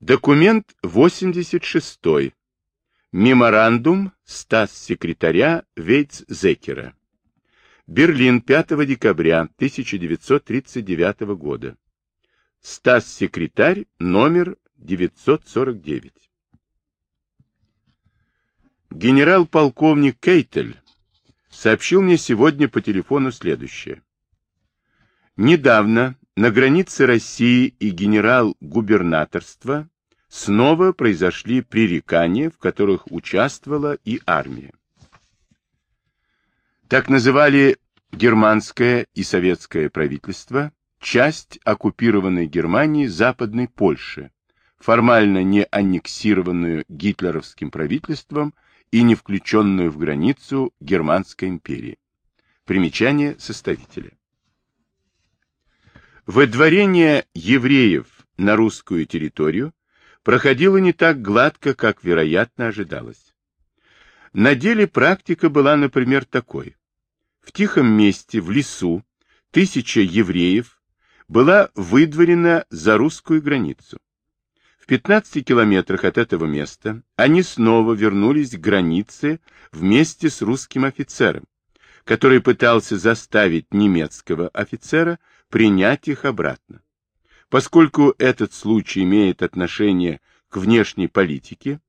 Документ 86. Меморандум Стас-секретаря Вейц-Зекера. Берлин, 5 декабря 1939 года. Стас-секретарь, номер 949. Генерал-полковник Кейтель сообщил мне сегодня по телефону следующее. Недавно на границе России и генерал-губернаторства снова произошли пререкания, в которых участвовала и армия. Так называли германское и советское правительство часть оккупированной Германии Западной Польши, формально не аннексированную гитлеровским правительством и не включенную в границу Германской империи. Примечание составителя. Выдворение евреев на русскую территорию проходило не так гладко, как, вероятно, ожидалось. На деле практика была, например, такой. В тихом месте, в лесу, тысяча евреев была выдворена за русскую границу. В 15 километрах от этого места они снова вернулись к границе вместе с русским офицером, который пытался заставить немецкого офицера принять их обратно. Поскольку этот случай имеет отношение к внешней политике,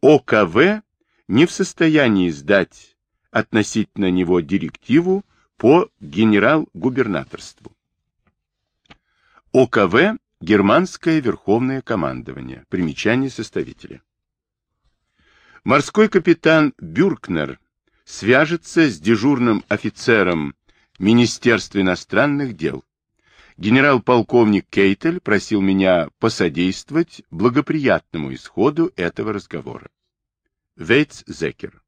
ОКВ не в состоянии сдать относительно него директиву по генерал-губернаторству. ОКВ – Германское Верховное Командование. Примечание составителя. Морской капитан Бюркнер свяжется с дежурным офицером Министерства иностранных дел генерал-полковник Кейтель просил меня посодействовать благоприятному исходу этого разговора. Вейтс Зекер